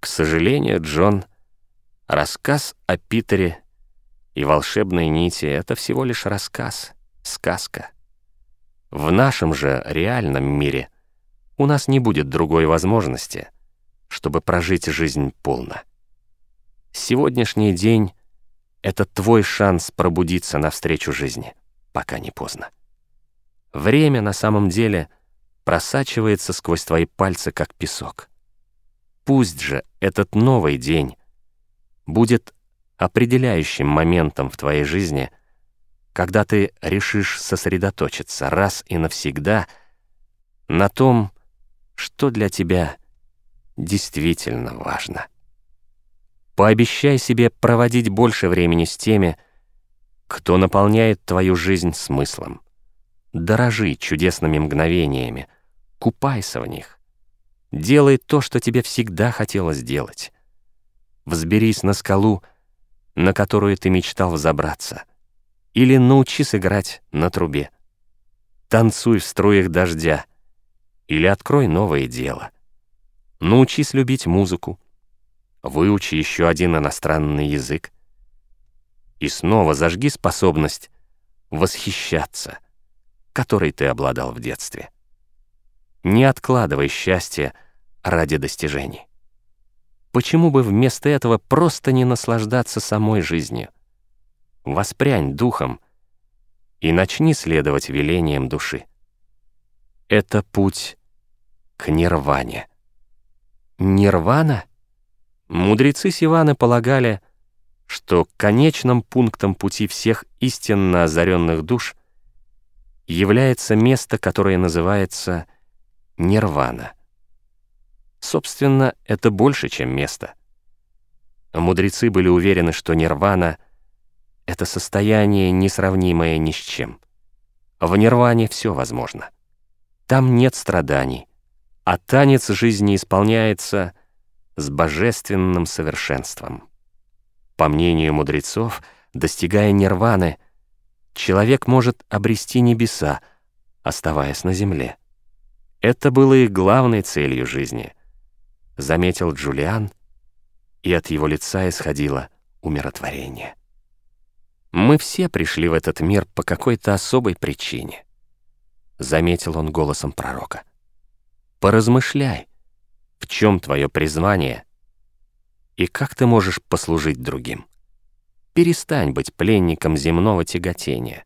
К сожалению, Джон, рассказ о Питере и волшебной нити — это всего лишь рассказ, сказка. В нашем же реальном мире у нас не будет другой возможности, чтобы прожить жизнь полно. Сегодняшний день — это твой шанс пробудиться навстречу жизни, пока не поздно. Время на самом деле просачивается сквозь твои пальцы, как песок. Пусть же этот новый день будет определяющим моментом в твоей жизни, когда ты решишь сосредоточиться раз и навсегда на том, что для тебя действительно важно. Пообещай себе проводить больше времени с теми, кто наполняет твою жизнь смыслом. Дорожи чудесными мгновениями, купайся в них. Делай то, что тебе всегда хотелось делать. Взберись на скалу, на которую ты мечтал взобраться, или научись играть на трубе. Танцуй в струях дождя, или открой новое дело. Научись любить музыку, выучи еще один иностранный язык и снова зажги способность восхищаться, которой ты обладал в детстве. Не откладывай счастье ради достижений. Почему бы вместо этого просто не наслаждаться самой жизнью? Воспрянь духом и начни следовать велениям души. Это путь к нирване. Нирвана? Мудрецы Сиваны полагали, что конечным пунктом пути всех истинно озаренных душ является место, которое называется нирвана. Собственно, это больше, чем место. Мудрецы были уверены, что нирвана — это состояние, несравнимое ни с чем. В нирване все возможно. Там нет страданий, а танец жизни исполняется с божественным совершенством. По мнению мудрецов, достигая нирваны, человек может обрести небеса, оставаясь на земле. Это было их главной целью жизни, заметил Джулиан, и от его лица исходило умиротворение. Мы все пришли в этот мир по какой-то особой причине, заметил он голосом пророка. Поразмышляй, в чем твое призвание и как ты можешь послужить другим. Перестань быть пленником земного тяготения.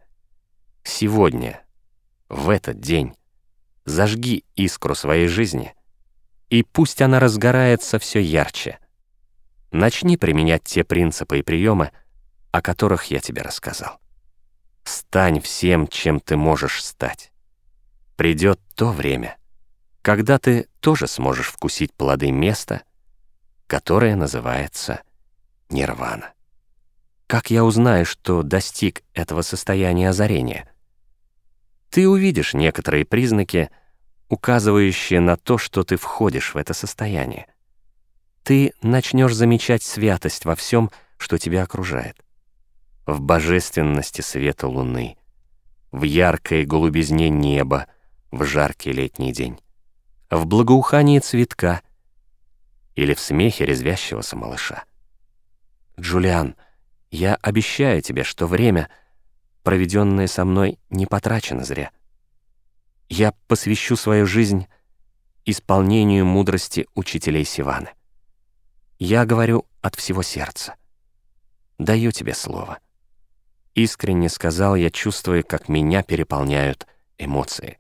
Сегодня, в этот день, зажги искру своей жизни, и пусть она разгорается все ярче. Начни применять те принципы и приемы, о которых я тебе рассказал. Стань всем, чем ты можешь стать. Придет то время, когда ты тоже сможешь вкусить плоды места, которое называется нирвана. Как я узнаю, что достиг этого состояния озарения? Ты увидишь некоторые признаки, указывающие на то, что ты входишь в это состояние. Ты начнешь замечать святость во всем, что тебя окружает. В божественности света луны, в яркой голубизне неба, в жаркий летний день, в благоухании цветка или в смехе резвящегося малыша. Джулиан, я обещаю тебе, что время — проведенное со мной, не потрачено зря. Я посвящу свою жизнь исполнению мудрости учителей Сиваны. Я говорю от всего сердца. Даю тебе слово. Искренне сказал я, чувствуя, как меня переполняют эмоции.